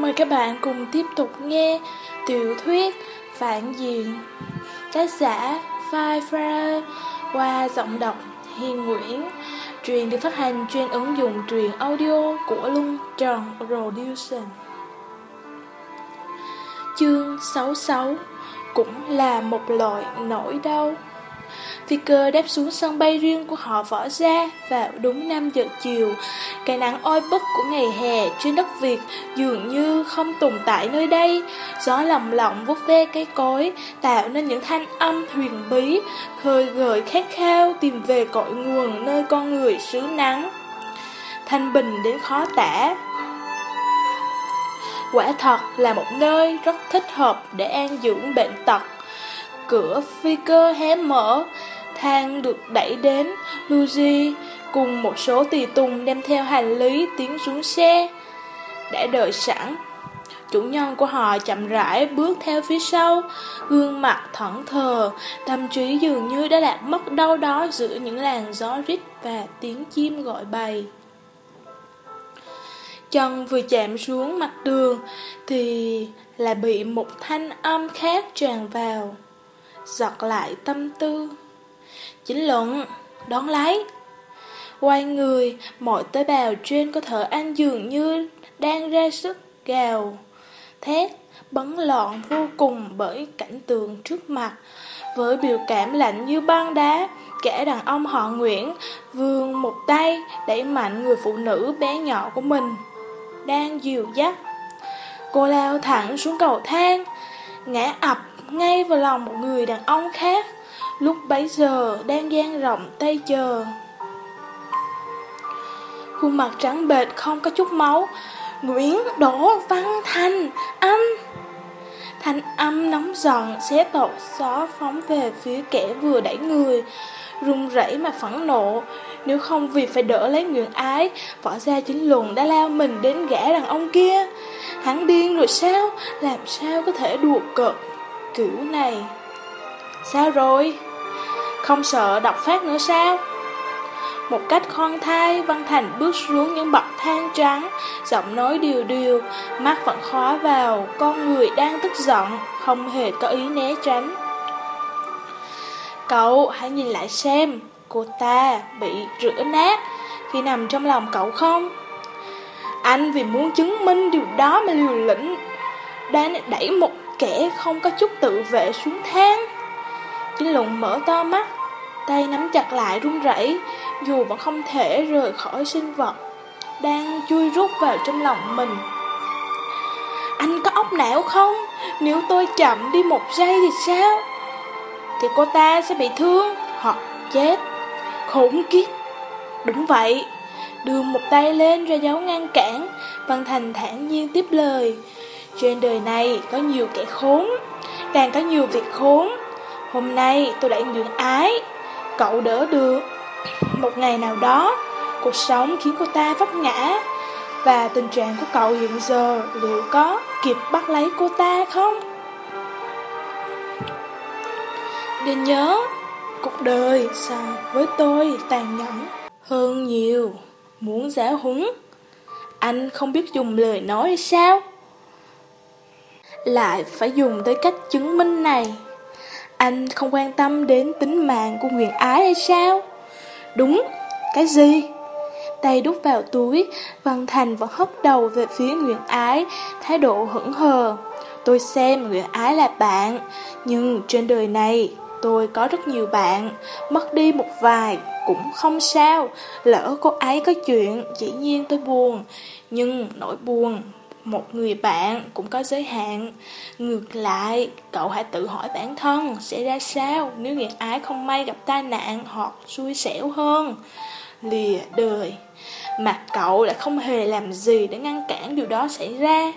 Mời các bạn cùng tiếp tục nghe tiểu thuyết Phản Diện, Tác giả Phai Fra qua giọng đọc Hiền Nguyễn, Truyền được phát hành trên ứng dụng truyền audio của Lung Tròn Production Chương 66 Cũng là một loại nỗi đau. Phi cơ đáp xuống sân bay riêng của họ võ ra vào đúng 5 giờ chiều. Cái nắng oi bức của ngày hè trên đất Việt dường như không tồn tại nơi đây. Gió lầm lộng vuốt ve cây cối, tạo nên những thanh âm huyền bí, khơi gợi khát khao tìm về cội nguồn nơi con người xứ nắng. Thanh bình đến khó tả. Quả thật là một nơi rất thích hợp để an dưỡng bệnh tật. Cửa phi cơ hé mở, thang được đẩy đến, Luigi cùng một số tùy tùng đem theo hành lý tiến xuống xe. Đã đợi sẵn, chủ nhân của họ chậm rãi bước theo phía sau, gương mặt thẫn thờ, tâm trí dường như đã lạc mất đâu đó giữa những làn gió rít và tiếng chim gọi bầy. Chân vừa chạm xuống mặt đường thì là bị một thanh âm khác tràn vào, giật lại tâm tư. Chính luận, đón lấy. Quay người, mọi tế bào trên cơ thể anh dường như đang ra sức gào, thét, bấn loạn vô cùng bởi cảnh tượng trước mặt. Với biểu cảm lạnh như băng đá, kẻ đàn ông họ Nguyễn vươn một tay đẩy mạnh người phụ nữ bé nhỏ của mình, đang dìu dắt. Cô lao thẳng xuống cầu thang, ngã ập ngay vào lòng một người đàn ông khác lúc bấy giờ đang dang rộng tay chờ. Khuôn mặt trắng bệch không có chút máu, Nguyễn Đỗ Văn Thành, âm. Thanh âm nóng giận xé tột gió phóng về phía kẻ vừa đẩy người, run rẩy mà phẫn nộ. Nếu không vì phải đỡ lấy Nguyễn Ái, võ gia chính luận đã lao mình đến gã đàn ông kia. Hắn điên rồi sao? Làm sao có thể đùa cợt kiểu này? Sao rồi? Không sợ đọc phát nữa sao? Một cách khoan thai, Văn Thành bước xuống những bậc thang trắng, giọng nói điều điều, mắt vẫn khóa vào, con người đang tức giận, không hề có ý né tránh. Cậu hãy nhìn lại xem, cô ta bị rửa nát khi nằm trong lòng cậu không? Anh vì muốn chứng minh điều đó mà liều lĩnh, đang đẩy một kẻ không có chút tự vệ xuống thang. Chính lụng mở to mắt, tay nắm chặt lại run rẩy, dù vẫn không thể rời khỏi sinh vật đang chui rút vào trong lòng mình. Anh có óc não không? Nếu tôi chậm đi một giây thì sao? Thì cô ta sẽ bị thương hoặc chết. Khủng kiếp. Đúng vậy. Đưa một tay lên ra dấu ngăn cản, Văn Thành thản nhiên tiếp lời. Trên đời này có nhiều kẻ khốn, càng có nhiều việc khốn. Hôm nay tôi đã nhượng ái, cậu đỡ được. Một ngày nào đó, cuộc sống khiến cô ta vấp ngã, và tình trạng của cậu hiện giờ liệu có kịp bắt lấy cô ta không? Nên nhớ, cuộc đời so với tôi tàn nhẫn hơn nhiều. Muốn giáo húng, anh không biết dùng lời nói hay sao? Lại phải dùng tới cách chứng minh này. Anh không quan tâm đến tính mạng của Nguyễn Ái hay sao? Đúng, cái gì? Tay đút vào túi, Văn Thành vẫn hất đầu về phía Nguyễn Ái, thái độ hững hờ. Tôi xem Nguyễn Ái là bạn, nhưng trên đời này tôi có rất nhiều bạn, mất đi một vài cũng không sao. Lỡ cô ấy có chuyện, dĩ nhiên tôi buồn, nhưng nỗi buồn một người bạn cũng có giới hạn. Ngược lại, cậu hãy tự hỏi bản thân sẽ ra sao nếu người ái không may gặp tai nạn hoặc xui xẻo hơn. Lìa đời, mà cậu lại không hề làm gì để ngăn cản điều đó xảy ra.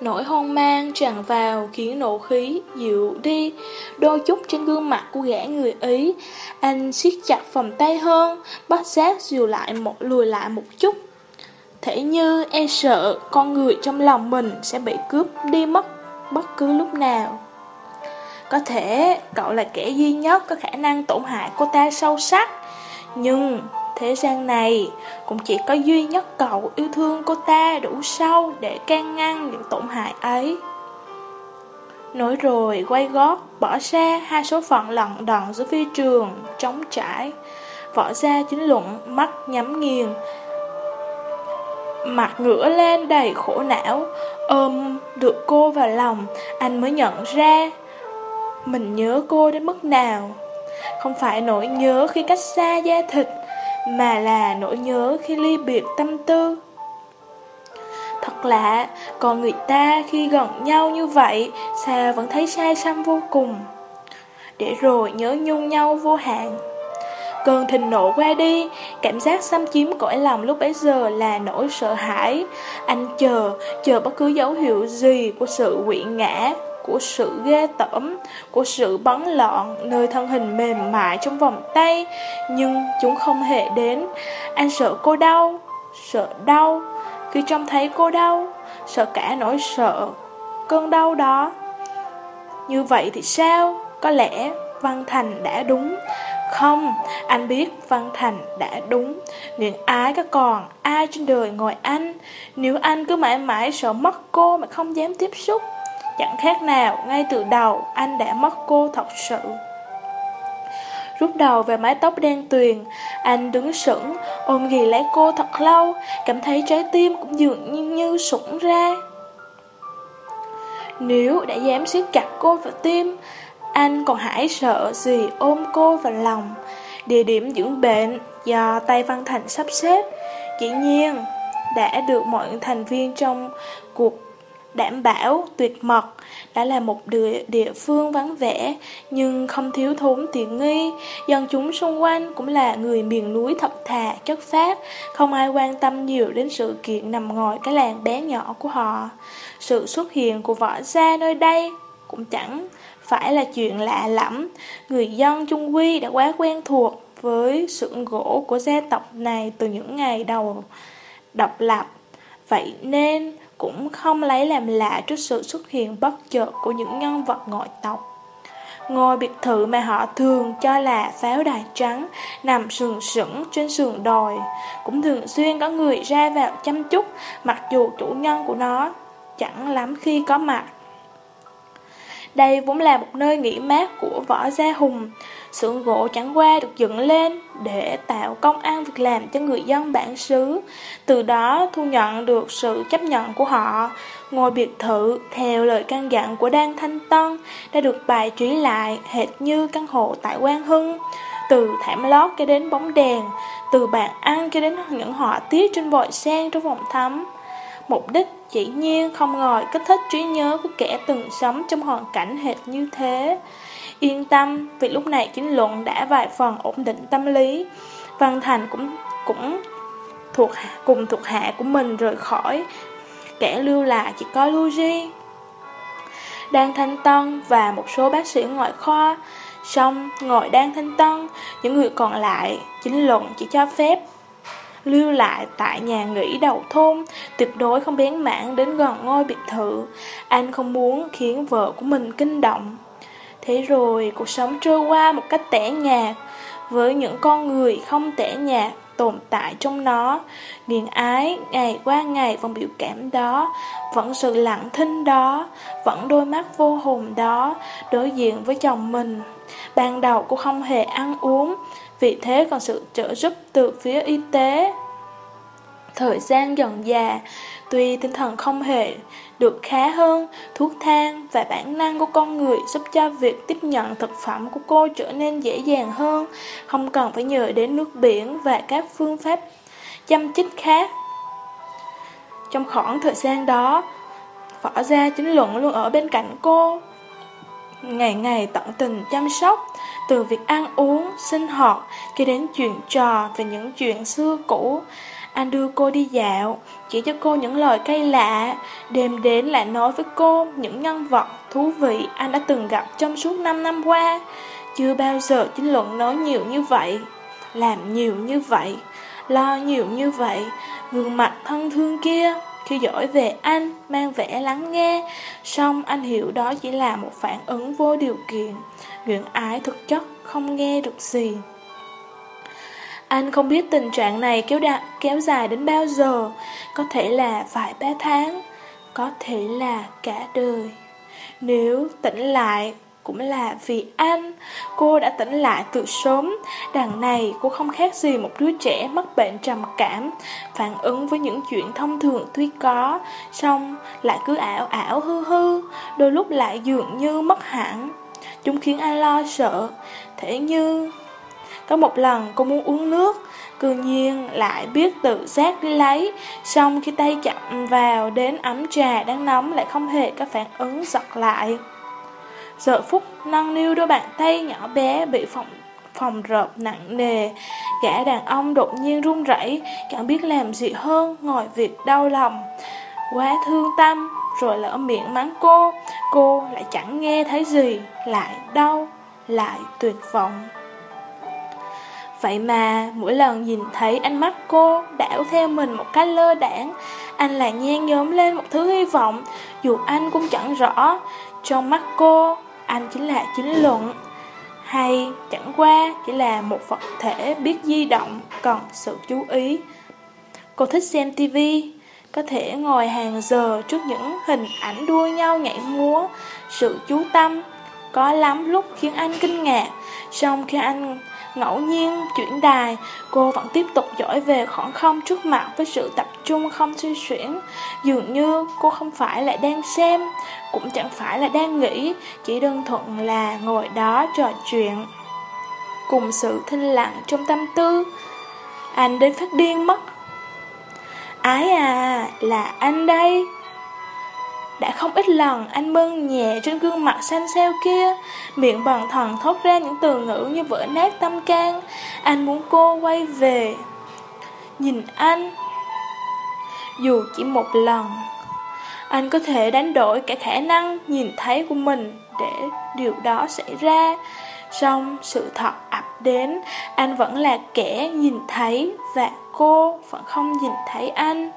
Nỗi hoang mang tràn vào khiến nộ khí dịu đi Đôi chút trên gương mặt của gã người Ý Anh siết chặt vòng tay hơn Bắt giác dìu lại một lùi lại một chút Thế như e sợ con người trong lòng mình sẽ bị cướp đi mất bất cứ lúc nào. Có thể cậu là kẻ duy nhất có khả năng tổn hại cô ta sâu sắc, nhưng Thế gian này cũng chỉ có duy nhất cậu yêu thương cô ta đủ sâu để can ngăn những tổn hại ấy. Nói rồi quay gót bỏ xe hai số phận lận đận giữa phi trường trống trải Võ ra chính luận mắt nhắm nghiền Mặt ngửa lên đầy khổ não. Ôm được cô vào lòng Anh mới nhận ra Mình nhớ cô đến mức nào. Không phải nỗi nhớ khi cách xa da thịt Mà là nỗi nhớ khi ly biệt tâm tư. Thật lạ, còn người ta khi gần nhau như vậy Sao vẫn thấy sai xăm vô cùng? Để rồi nhớ nhung nhau vô hạn. Cơn thịnh nộ qua đi, cảm giác xâm chiếm cõi lòng lúc bấy giờ là nỗi sợ hãi. Anh chờ, chờ bất cứ dấu hiệu gì của sự quỵ ngã, của sự ghê tởm, của sự bắn lọn nơi thân hình mềm mại trong vòng tay, nhưng chúng không hề đến. Anh sợ cô đau, sợ đau, khi trông thấy cô đau, sợ cả nỗi sợ, cơn đau đó. Như vậy thì sao? Có lẽ Văn Thành đã đúng. Không, anh biết Văn Thành đã đúng. những ái có còn ai trên đời ngồi anh. Nếu anh cứ mãi mãi sợ mất cô mà không dám tiếp xúc, chẳng khác nào ngay từ đầu anh đã mất cô thật sự. Rút đầu về mái tóc đen tuyền, anh đứng sững, ôm ghì lấy cô thật lâu, cảm thấy trái tim cũng dường như, như sủng ra. Nếu đã dám siết chặt cô vào tim, anh còn hãi sợ gì ôm cô vào lòng. Địa điểm dưỡng bệnh do tây Văn Thành sắp xếp. Dĩ nhiên đã được mọi thành viên trong cuộc đảm bảo tuyệt mật. Đã là một địa, địa phương vắng vẻ nhưng không thiếu thốn tiện nghi. Dân chúng xung quanh cũng là người miền núi thật thà chất phát không ai quan tâm nhiều đến sự kiện nằm ngồi cái làng bé nhỏ của họ. Sự xuất hiện của võ gia nơi đây cũng chẳng phải là chuyện lạ lẫm. Người dân Trung Quy đã quá quen thuộc với xưởng gỗ của gia tộc này từ những ngày đầu độc lập. Vậy nên cũng không lấy làm lạ trước sự xuất hiện bất chợt của những nhân vật ngoại tộc. Ngôi biệt thự mà họ thường cho là pháo đài trắng nằm sừng sững trên sườn đồi, cũng thường xuyên có người ra vào chăm chút, mặc dù chủ nhân của nó chẳng lắm khi có mặt. Đây vốn là một nơi nghỉ mát của võ gia hùng. Sưởng gỗ chẳng qua được dựng lên để tạo công ăn việc làm cho người dân bản xứ. Từ đó thu nhận được sự chấp nhận của họ. Ngôi biệt thự theo lời căn dặn của Đan Thanh Tân đã được bài trí lại hệt như căn hộ tại Quang Hưng. Từ thảm lót cho đến bóng đèn, từ bàn ăn cho đến những họa tiết trên vòi sen trong phòng thắm. Mục đích chỉ nhiên không ngồi kích thích trí nhớ của kẻ từng sống trong hoàn cảnh hệt như thế. Yên tâm, vì lúc này chính luận đã vài phần ổn định tâm lý. Văn Thành cũng cũng thuộc cùng thuộc hạ của mình rời khỏi. Kẻ lưu lại chỉ có Luigi. Đang Thanh Tân và một số bác sĩ ngoại khoa. Xong, ngồi đang Thanh Tân, những người còn lại, chính luận chỉ cho phép lưu lại tại nhà nghỉ đầu thôn, tuyệt đối không bén mảng đến gần ngôi biệt thự. Anh không muốn khiến vợ của mình kinh động. Thế rồi cuộc sống trôi qua một cách tẻ nhạt, với những con người không tẻ nhạt tồn tại trong nó. Nghiền ái ngày qua ngày vẫn biểu cảm đó, vẫn sự lặng thinh đó, vẫn đôi mắt vô hồn đó, đối diện với chồng mình. Ban đầu cô không hề ăn uống, vì thế còn sự trợ giúp từ phía y tế. Thời gian dần già, tuy tinh thần không hề được khá hơn, thuốc thang và bản năng của con người giúp cho việc tiếp nhận thực phẩm của cô trở nên dễ dàng hơn, không cần phải nhờ đến nước biển và các phương pháp chăm chích khác. Trong khoảng thời gian đó, Võ gia chính luận luôn ở bên cạnh cô, ngày ngày tận tình chăm sóc, từ việc ăn uống, sinh hoạt, cho đến chuyện trò về những chuyện xưa cũ. Anh đưa cô đi dạo, chỉ cho cô những lời cây lạ, đêm đến lại nói với cô những nhân vật thú vị anh đã từng gặp trong suốt 5 năm qua. Chưa bao giờ chính luận nói nhiều như vậy, làm nhiều như vậy, lo nhiều như vậy, gương mặt thân thương kia theo dõi về anh, mang vẻ lắng nghe, xong anh hiểu đó chỉ là một phản ứng vô điều kiện, nguyện ái thực chất không nghe được gì. Anh không biết tình trạng này kéo, đa, kéo dài đến bao giờ, có thể là vài ba tháng, có thể là cả đời. Nếu tỉnh lại cũng là vì anh. Cô đã tỉnh lại từ sớm. Đằng này, cô không khác gì một đứa trẻ mắc bệnh trầm cảm, Phản ứng với những chuyện thông thường tuy có Xong lại cứ ảo ảo hư hư, Đôi lúc lại dường như mất hẳn. Chúng khiến anh lo sợ. Thế như, Có một lần cô muốn uống nước, Cư nhiên lại biết tự giác đi lấy Xong khi tay chạm vào đến ấm trà đang nóng Lại không hề có phản ứng giật lại. Giờ phút nâng niu đôi bàn tay nhỏ bé bị phòng phòng rợp nặng nề. Gã đàn ông đột nhiên run rẩy, Chẳng biết làm gì hơn, ngồi việc đau lòng. Quá thương tâm, Rồi lỡ miệng mắng cô Cô lại chẳng nghe thấy gì, Lại đau, Lại tuyệt vọng. Vậy mà mỗi lần nhìn thấy ánh mắt cô đảo theo mình một cách lơ đảng, Anh lại nhen nhóm lên một thứ hy vọng, Dù anh cũng chẳng rõ. Trong mắt cô anh chính là chính luận hay chẳng qua chỉ là một vật thể biết di động cần sự chú ý. Cô thích xem tivi, có thể ngồi hàng giờ trước những hình ảnh đua nhau nhảy múa, sự chú tâm có lắm lúc khiến anh kinh ngạc, xong khi anh ngẫu nhiên chuyển đài, cô vẫn tiếp tục dõi về khoảng không trước mặt với sự tập trung không suy chuyển Dường như cô không phải là đang xem, cũng chẳng phải là đang nghĩ, chỉ đơn thuần là ngồi đó trò chuyện. Cùng sự thinh lặng trong tâm tư, anh đến phát điên mất. Ái à, là anh đây. Đã không ít lần anh mơn nhẹ trên gương mặt xanh xeo kia, Miệng bằng thần thốt ra những từ ngữ như vỡ nát tâm can. Anh muốn cô quay về. Nhìn anh, Dù chỉ một lần, Anh có thể đánh đổi cả khả năng nhìn thấy của mình Để điều đó xảy ra. Xong sự thật ập đến, Anh vẫn là kẻ nhìn thấy Và cô vẫn không nhìn thấy anh.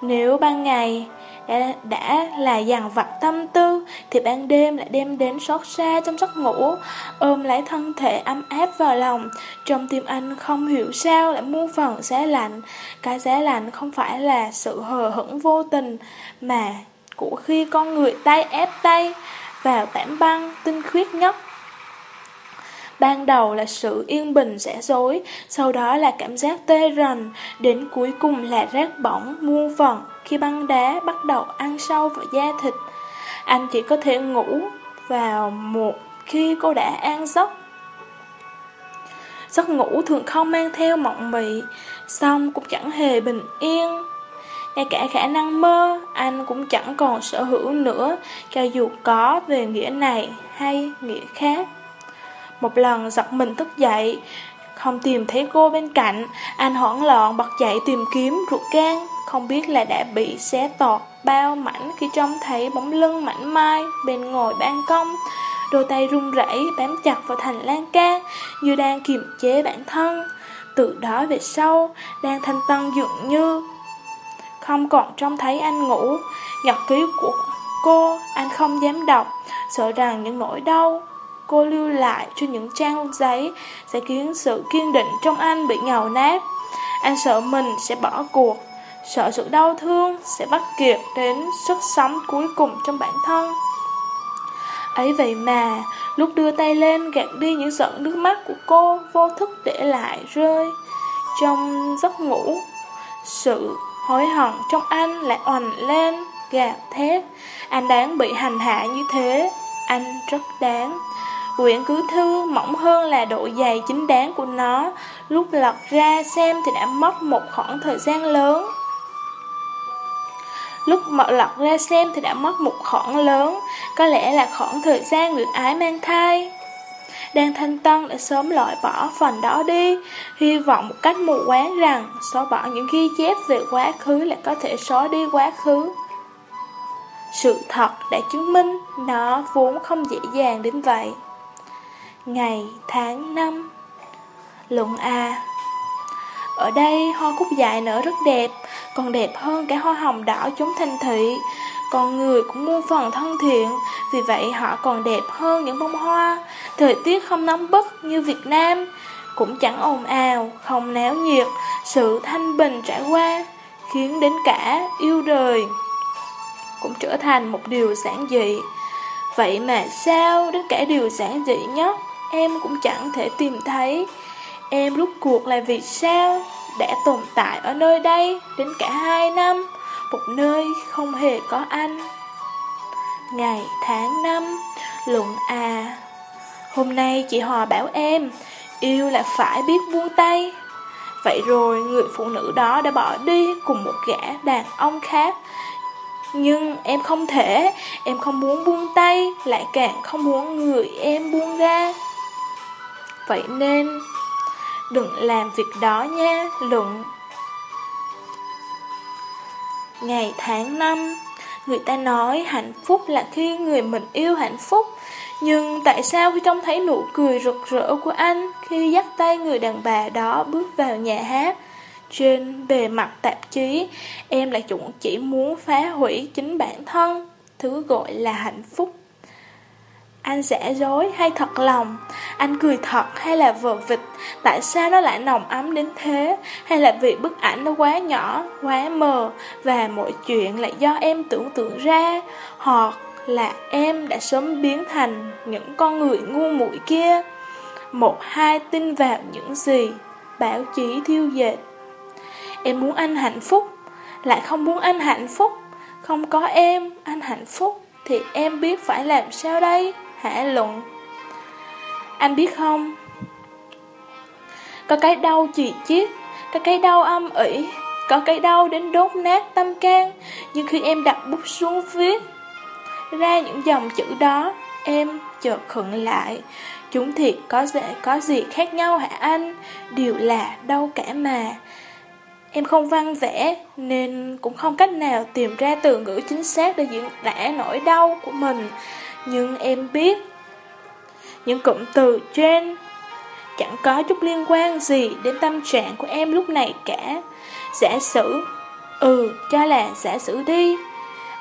Nếu ban ngày đã, đã là dằn vặt tâm tư Thì ban đêm lại đem đến xót xa trong giấc ngủ. Ôm lấy thân thể ấm áp vào lòng Trong tim anh không hiểu sao lại muôn phần giá lạnh. Cái giá lạnh không phải là sự hờ hững vô tình Mà của khi con người tay ép tay vào tảng băng tinh khiết nhất. Ban đầu là sự yên bình rẽ dối, sau đó là cảm giác tê rần, đến cuối cùng là rác bỏng, muôn vần khi băng đá bắt đầu ăn sâu vào da thịt. Anh chỉ có thể ngủ vào một khi cô đã an giấc. Giấc ngủ thường không mang theo mộng mị, xong cũng chẳng hề bình yên. Ngay cả khả năng mơ, anh cũng chẳng còn sở hữu nữa, cho dù có về nghĩa này hay nghĩa khác. Một lần giật mình thức dậy không tìm thấy cô bên cạnh. Anh hoảng loạn, bật dậy tìm kiếm, ruột gan. Không biết là đã bị xé tọt bao mảnh Khi trông thấy bóng lưng mảnh mai bên ngồi ban công. Đôi tay run rẩy, bám chặt vào thành lan can Như đang kiềm chế bản thân. Từ đó về sau Đang thanh tân dường như Không còn trông thấy anh ngủ. Nhật ký của cô Anh không dám đọc, Sợ rằng những nỗi đau cô lưu lại cho những trang giấy sẽ khiến sự kiên định trong anh bị nhào nát. Anh sợ mình sẽ bỏ cuộc, sợ sự đau thương sẽ bắt kiệt đến sức sống cuối cùng trong bản thân. Ấy vậy mà, lúc đưa tay lên gạt đi những giọt nước mắt của cô vô thức để lại rơi trong giấc ngủ. Sự hối hận trong anh lại oằn lên, gạt thét. Anh đáng bị hành hạ như thế, anh rất đáng. Quyển cứ thư mỏng hơn là độ dày chính đáng của nó. Lúc lật ra xem thì đã mất một khoảng thời gian lớn. Lúc mở lật ra xem thì đã mất một khoảng lớn. Có lẽ là khoảng thời gian được ái mang thai. Đang thanh tân đã sớm loại bỏ phần đó đi. Hy vọng một cách mù quáng rằng Xóa bỏ những ghi chép về quá khứ là có thể xóa đi quá khứ. Sự thật đã chứng minh nó vốn không dễ dàng đến vậy ngày, tháng, năm. Luận A Ở đây hoa cúc dại nở rất đẹp, còn đẹp hơn cả hoa hồng đỏ chúng thành thị. Con người cũng muôn phần thân thiện, vì vậy họ còn đẹp hơn những bông hoa. Thời tiết không nóng bức như Việt Nam, cũng chẳng ồn ào, không náo nhiệt, sự thanh bình trải qua, khiến đến cả yêu đời cũng trở thành một điều giản dị. Vậy mà sao đến cả điều giản dị nhất em cũng chẳng thể tìm thấy. Em rút cuộc là vì sao đã tồn tại ở nơi đây đến cả hai năm, một nơi không hề có anh. Ngày tháng năm, luận à, hôm nay chị Hòa bảo em, yêu là phải biết buông tay. Vậy rồi người phụ nữ đó đã bỏ đi cùng một gã đàn ông khác. Nhưng em không thể, em không muốn buông tay, lại càng không muốn người em buông ra. Vậy nên, đừng làm việc đó nha, luận. Ngày tháng năm, người ta nói hạnh phúc là khi người mình yêu hạnh phúc. Nhưng tại sao khi trông thấy nụ cười rực rỡ của anh khi dắt tay người đàn bà đó bước vào nhà hát, trên bề mặt tạp chí, em lại chuẩn chỉ muốn phá hủy chính bản thân, thứ gọi là hạnh phúc. Anh giả dối hay thật lòng? Anh cười thật hay là vờ vịt? Tại sao nó lại nồng ấm đến thế? Hay là vì bức ảnh nó quá nhỏ, Quá mờ Và mọi chuyện lại do em tưởng tượng ra? Hoặc là em đã sớm biến thành Những con người ngu muội kia? Một hai tin vào những gì Báo chí thiêu dệt. Em muốn anh hạnh phúc, Lại không muốn anh hạnh phúc. Không có em, Anh hạnh phúc Thì em biết phải làm sao đây? Hả luận? Anh biết không? Có cái đau chỉ chiết, Có cái đau âm ỉ, Có cái đau đến đốt nát tâm can. Nhưng khi em đặt bút xuống viết Ra những dòng chữ đó, Em chợt khựng lại. Chúng thiệt có dễ có gì khác nhau hả anh? Điều là đâu cả mà. Em không văn vẽ, Nên cũng không cách nào tìm ra từ ngữ chính xác Để diễn tả nỗi đau của mình nhưng em biết Những cụm từ trên Chẳng có chút liên quan gì đến tâm trạng của em lúc này cả. Giả sử Ừ, cho là giả sử đi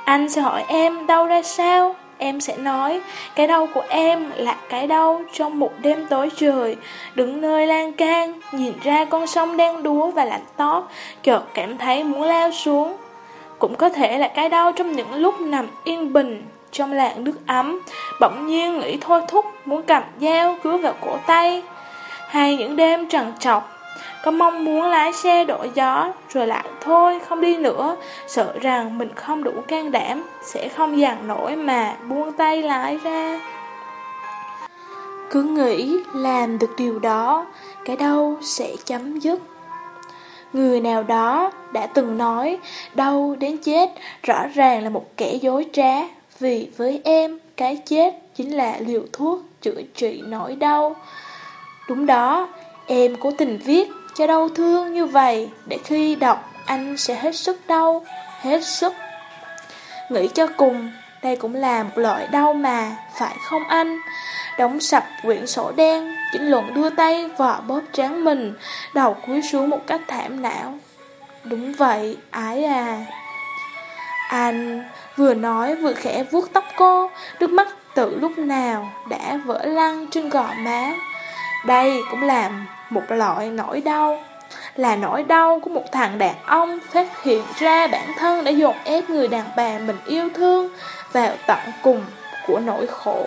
Anh sẽ hỏi em đau ra sao? Em sẽ nói Cái đau của em là cái đau Trong một đêm tối trời Đứng nơi lan can Nhìn ra con sông đen đúa và lạnh tót Chợt cảm thấy muốn lao xuống. Cũng có thể là cái đau trong những lúc nằm yên bình trong làng nước ấm, bỗng nhiên nghĩ thôi thúc muốn cầm dao cứa vào cổ tay. Hay những đêm trần trọc, có mong muốn lái xe đổi gió, rồi lại thôi không đi nữa, sợ rằng mình không đủ can đảm, sẽ không dằn nổi mà buông tay lái ra. Cứ nghĩ làm được điều đó, cái đâu sẽ chấm dứt. Người nào đó đã từng nói đau đến chết rõ ràng là một kẻ dối trá vì với em, cái chết chính là liều thuốc chữa trị nỗi đau. Đúng đó, em cố tình viết cho đau thương như vậy để khi đọc anh sẽ hết sức đau, hết sức. Nghĩ cho cùng, đây cũng là một loại đau mà, phải không anh? Đóng sập quyển sổ đen, chỉnh luận đưa tay vò bóp trán mình, đầu cúi xuống một cách thảm não. Đúng vậy, ái à. Anh vừa nói vừa khẽ vuốt tóc cô, nước mắt tự lúc nào đã vỡ lăn trên gò má. Đây cũng là một loại nỗi đau, là nỗi đau của một thằng đàn ông phát hiện ra bản thân đã dồn ép người đàn bà mình yêu thương vào tận cùng của nỗi khổ.